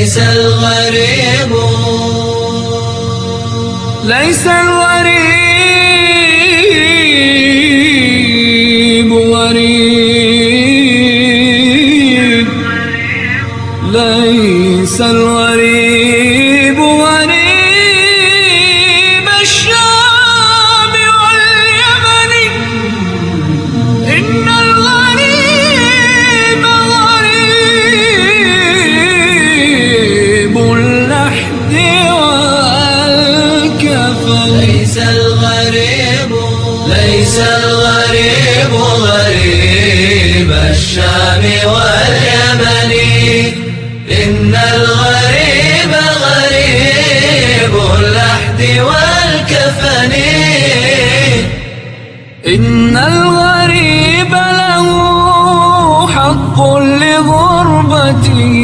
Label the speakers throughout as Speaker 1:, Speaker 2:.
Speaker 1: ليس الغريب.
Speaker 2: ليس الغريب. إن الغريب له حق لغربته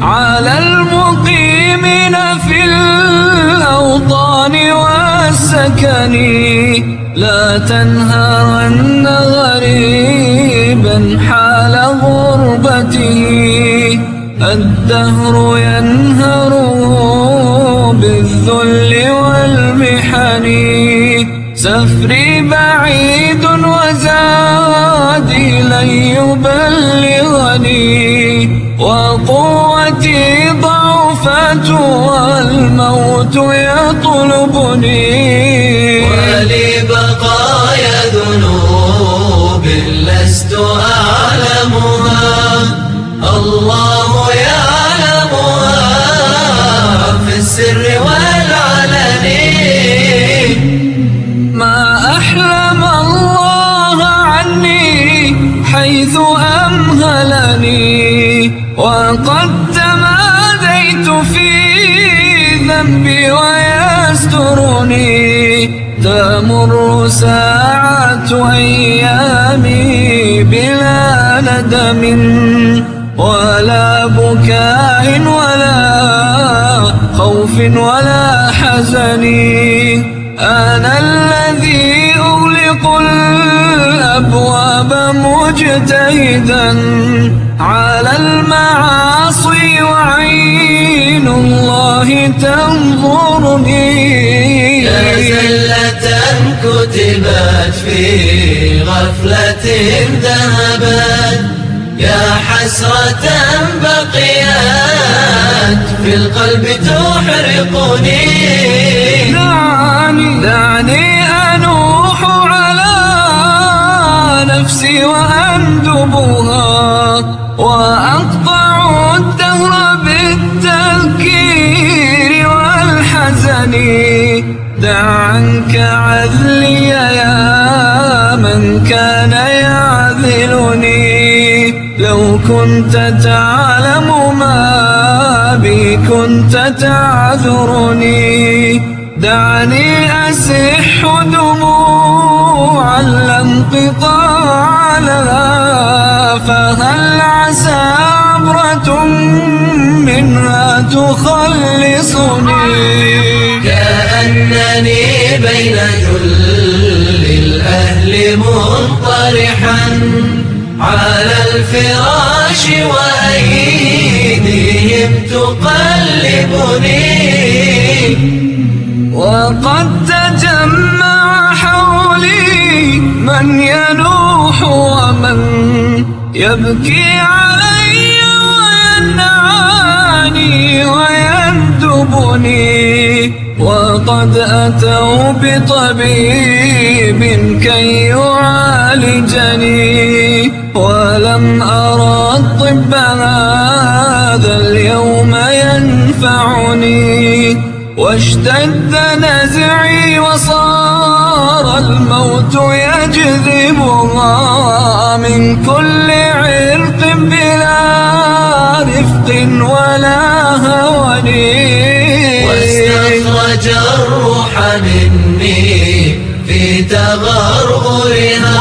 Speaker 2: على المقيمين في الأوطان والسكن. لا تنهرن غريبا حال غربته. الدهر ينهره سفري بعيد وزادي لن يبلغني وقوتي ضعفت والموت يطلبني. وقد تماديت في ذنبي ويسترني. تمر ساعة أيامي بلا ندم ولا بكاء ولا خوف ولا حزن. أنا الأبواب مجتهدا على المعاصي وعين الله تنظرني.
Speaker 1: يا زلة كتبت في غفلة ذهبت يا حسرة بقيت في القلب تحرقني.
Speaker 2: دعني كنت تعلم ما بي كنت تعذرني. دعني أسح دموعا لا انقطاع لها فهل عسى عبرة منها تخلصني؟
Speaker 1: كأنني بين جل الأهل منطرحا على الفراش وأيديهم تقلبني.
Speaker 2: وقد تجمع حولي من ينوح ومن يبكي علي وينعاني ويندبني. وقد أتوا بطبيب كي يعالجني ولم أرى الطب هذا اليوم ينفعني واشتد نزعي وصار الموت يجذبها من كل عرق بلا رفق ولا
Speaker 1: الروح مني في تغرغرها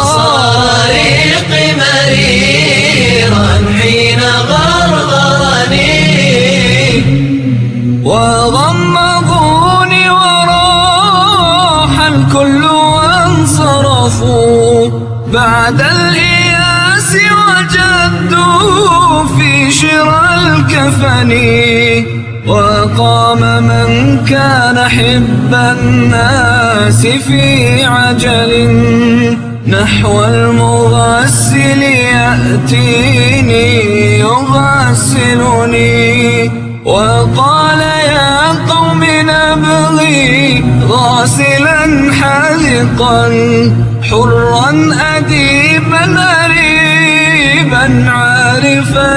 Speaker 1: وصاريق مريرا حين غرغرني.
Speaker 2: وغمضوني وراح الكل وانصرفوا بعد الإياس وجدوا في شرى الكفن. وقام من كان حب الناس في عجل نحو المغسل يأتيني يغسلني وقال يا قوم نبغي غاسلا حذقا حرا أديبا أريبا عارفا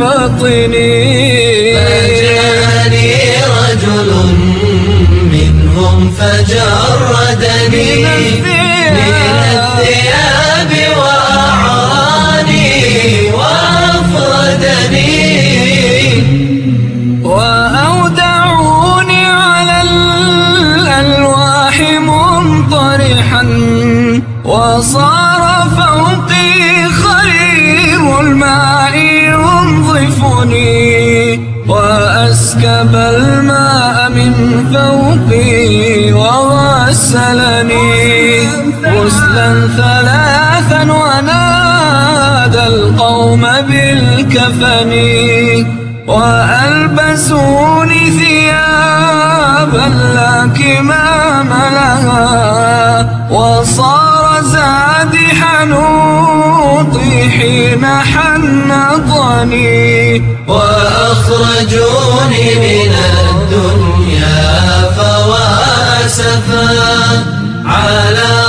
Speaker 2: فطني
Speaker 1: رجل منهم فجردني من الثياب
Speaker 2: غسلا ثلاثا ونادى القوم بالكفن وألبسوني ثيابا لا كمام لها وصار زادي حنوطي حين حنطني
Speaker 1: وأخرجوني من الدنيا فواسفا على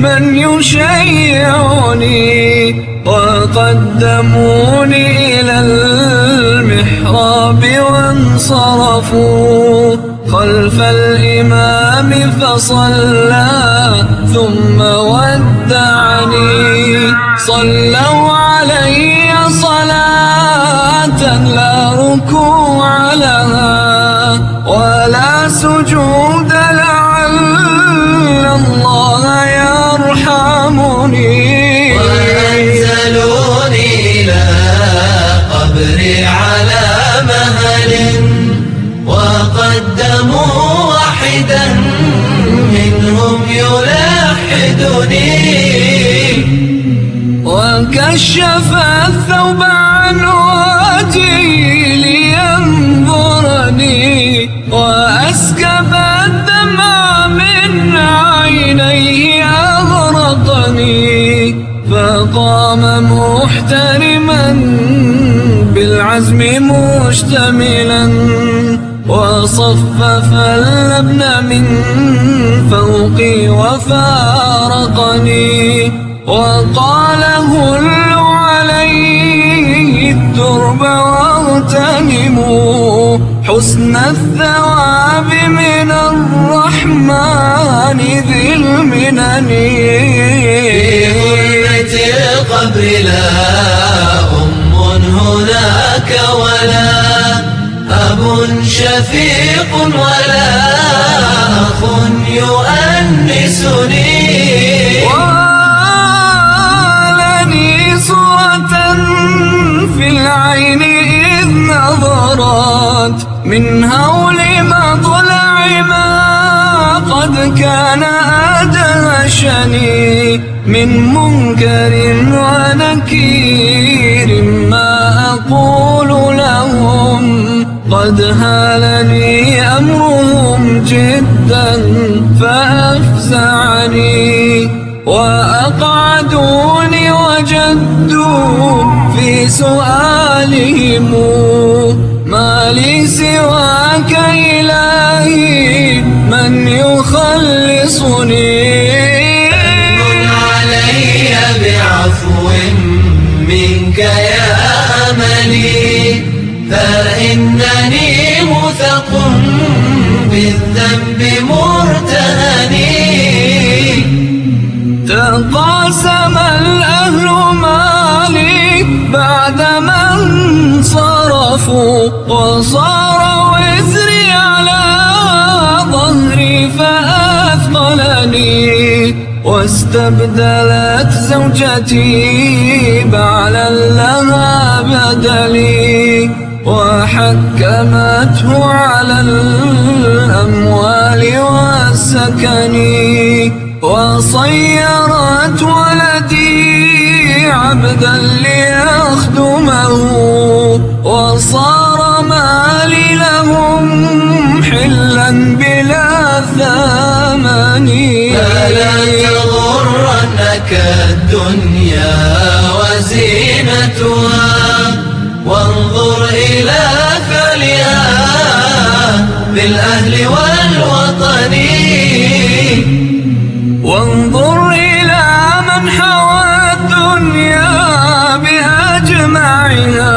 Speaker 2: من يشيعني وقدموني إلى المحراب وانصرفوا خلف الإمام فصلى ثم ودعني صلوا علي صلاة لا ركوع لها ولا سجود لعل الله
Speaker 1: منهم يلحدني
Speaker 2: وكشف الثوب عن وجهي لينظرني. وأسكب الدمع من عينيه أغرقني. فقام محترما بالعزم مشتملا. وصفف اللبن من فوقي وفارقني وقال هلوا عليه الترب واغتنموا حسن الثواب من الرحمن ذي المنن.
Speaker 1: ظلمة القبر لا أم هناك ولا أب شفيق ولا أخ يؤنسني.
Speaker 2: ولني صورة في العين إذ نظرت من هول مطلع ما قد كان أدهشني من منكر ونكير. قد هالني أمرهم جدا فأفزعني وأقعدوني وجدوا في سؤالهم ما لي سواك إلهي من يخلصني؟
Speaker 1: علي بعفو منك يا أملي مثق بالذنب مرتهني
Speaker 2: تقاسم الأهل مالي بعدما انصرفوا وصار وزري على ظهري فأثقلني. واستبدلت زوجتي بعلا لها بدلي وحكمته على الأموال والسكن وصيرت ولدي عبدا ليخدمه وصار مالي لهم حلا بلا ثمن.
Speaker 1: فلا تغرنك الدنيا وزينتها. وانظر إلى فعلها بالأهل والوطن.
Speaker 2: وانظر إلى من حوى الدنيا بأجمعها.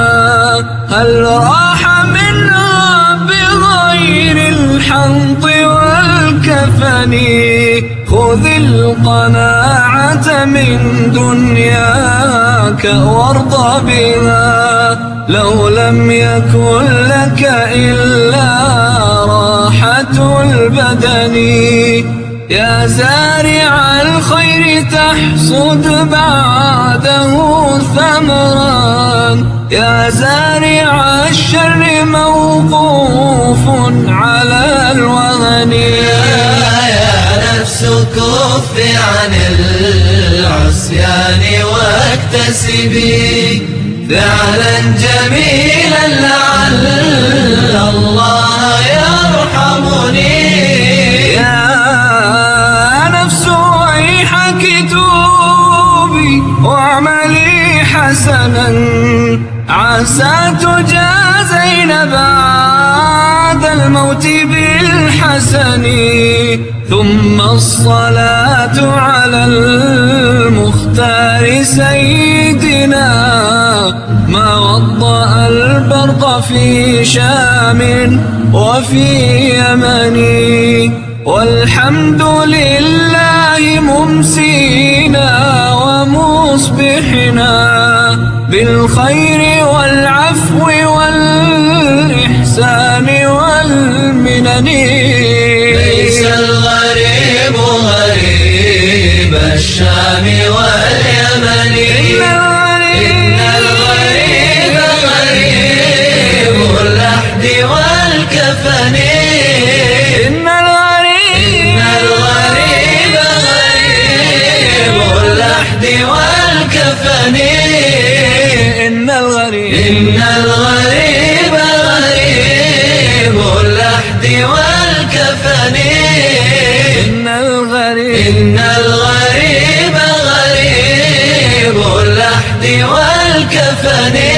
Speaker 2: هل راح منها بغير الحنط والكفن؟ خذ القناعة من دنياك وارض بها. لو لم يكن لك إلا راحة البدن. يا زارع الخير تحصد بعده ثمرا. يا زارع الشر موقوف على الوهن.
Speaker 1: يا نفس كف عن العصيان واكتسبي. فعلا جميلا لعل الله
Speaker 2: بالحسن ثم الصلاة على المختار سيدنا ما وضأ البرق في شام وفي يمن. والحمد لله ممسينا ومصبحنا بالخير والعفو والإحسان والمنن.
Speaker 1: والكفن
Speaker 2: إن الغريب
Speaker 1: إن الغريب غريب اللحد والكفن
Speaker 2: إن الغريب
Speaker 1: إن الغريب غريب اللحد والكفن.